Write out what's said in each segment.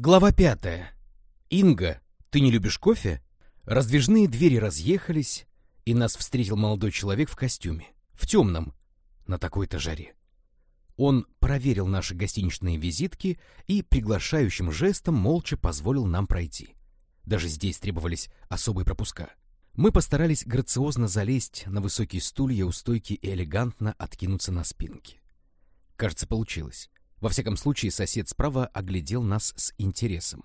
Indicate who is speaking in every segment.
Speaker 1: Глава пятая. Инга, ты не любишь кофе? Раздвижные двери разъехались, и нас встретил молодой человек в костюме, в темном, на такой-то жаре. Он проверил наши гостиничные визитки и приглашающим жестом молча позволил нам пройти. Даже здесь требовались особые пропуска. Мы постарались грациозно залезть на высокие стулья у стойки и элегантно откинуться на спинки. Кажется, получилось. Во всяком случае, сосед справа оглядел нас с интересом.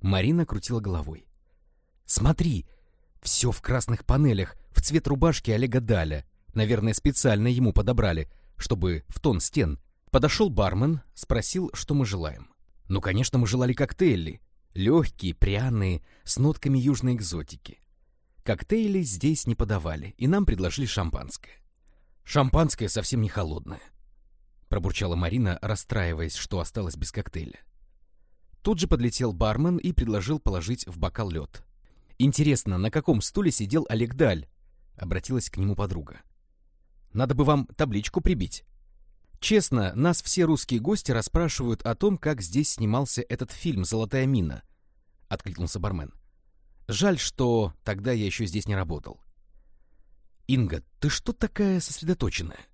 Speaker 1: Марина крутила головой. «Смотри! Все в красных панелях, в цвет рубашки Олега Даля. Наверное, специально ему подобрали, чтобы в тон стен. Подошел бармен, спросил, что мы желаем. Ну, конечно, мы желали коктейли. Легкие, пряные, с нотками южной экзотики. Коктейли здесь не подавали, и нам предложили шампанское. Шампанское совсем не холодное. Пробурчала Марина, расстраиваясь, что осталось без коктейля. Тут же подлетел бармен и предложил положить в бокал лед. «Интересно, на каком стуле сидел Олег Даль?» — обратилась к нему подруга. «Надо бы вам табличку прибить». Честно, нас все русские гости расспрашивают о том, как здесь снимался этот фильм «Золотая мина», — откликнулся бармен. Жаль, что тогда я еще здесь не работал. «Инга, ты что такая сосредоточенная?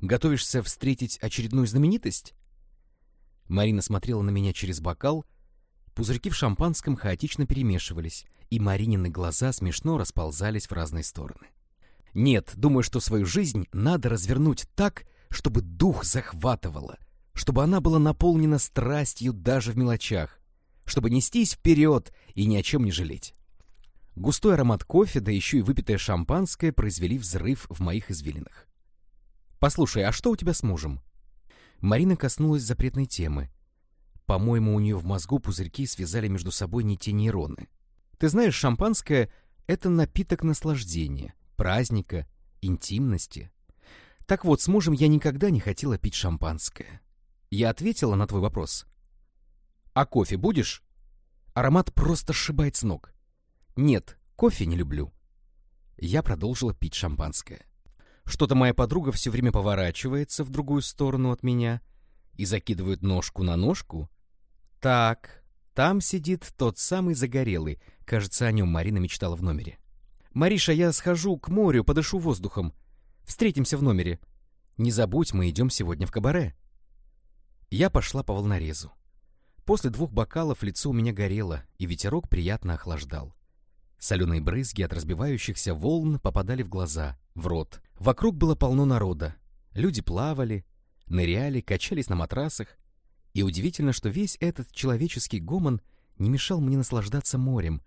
Speaker 1: Готовишься встретить очередную знаменитость?» Марина смотрела на меня через бокал, пузырьки в шампанском хаотично перемешивались, и Маринины глаза смешно расползались в разные стороны. «Нет, думаю, что свою жизнь надо развернуть так, чтобы дух захватывало, чтобы она была наполнена страстью даже в мелочах, чтобы нестись вперед и ни о чем не жалеть. Густой аромат кофе, да еще и выпитое шампанское произвели взрыв в моих извилинах. «Послушай, а что у тебя с мужем?» Марина коснулась запретной темы. По-моему, у нее в мозгу пузырьки связали между собой не те нейроны. «Ты знаешь, шампанское — это напиток наслаждения, праздника, интимности. Так вот, с мужем я никогда не хотела пить шампанское. Я ответила на твой вопрос. А кофе будешь? Аромат просто сшибает с ног. Нет, кофе не люблю. Я продолжила пить шампанское. Что-то моя подруга все время поворачивается в другую сторону от меня и закидывает ножку на ножку. Так, там сидит тот самый загорелый. Кажется, о нем Марина мечтала в номере. «Мариша, я схожу к морю, подышу воздухом. Встретимся в номере. Не забудь, мы идем сегодня в кабаре». Я пошла по волнорезу. После двух бокалов лицо у меня горело, и ветерок приятно охлаждал. Соленые брызги от разбивающихся волн попадали в глаза, в рот. Вокруг было полно народа. Люди плавали, ныряли, качались на матрасах. И удивительно, что весь этот человеческий гомон не мешал мне наслаждаться морем,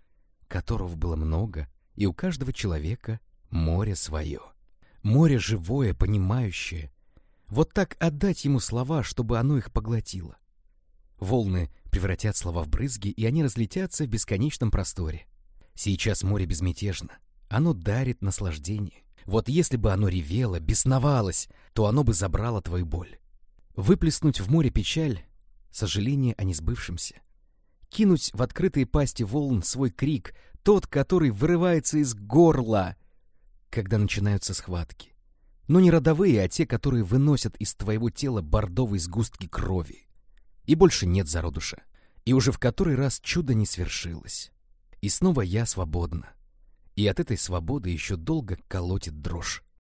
Speaker 1: которого было много, и у каждого человека море свое. Море живое, понимающее. Вот так отдать ему слова, чтобы оно их поглотило. Волны превратят слова в брызги, и они разлетятся в бесконечном просторе. Сейчас море безмятежно. Оно дарит наслаждение. Вот если бы оно ревело, бесновалось, то оно бы забрало твою боль. Выплеснуть в море печаль — сожаление о несбывшемся. Кинуть в открытые пасти волн свой крик, тот, который вырывается из горла, когда начинаются схватки. Но не родовые, а те, которые выносят из твоего тела бордовые сгустки крови. И больше нет зародыша. И уже в который раз чудо не свершилось. И снова я свободна. И от этой свободы еще долго колотит дрожь.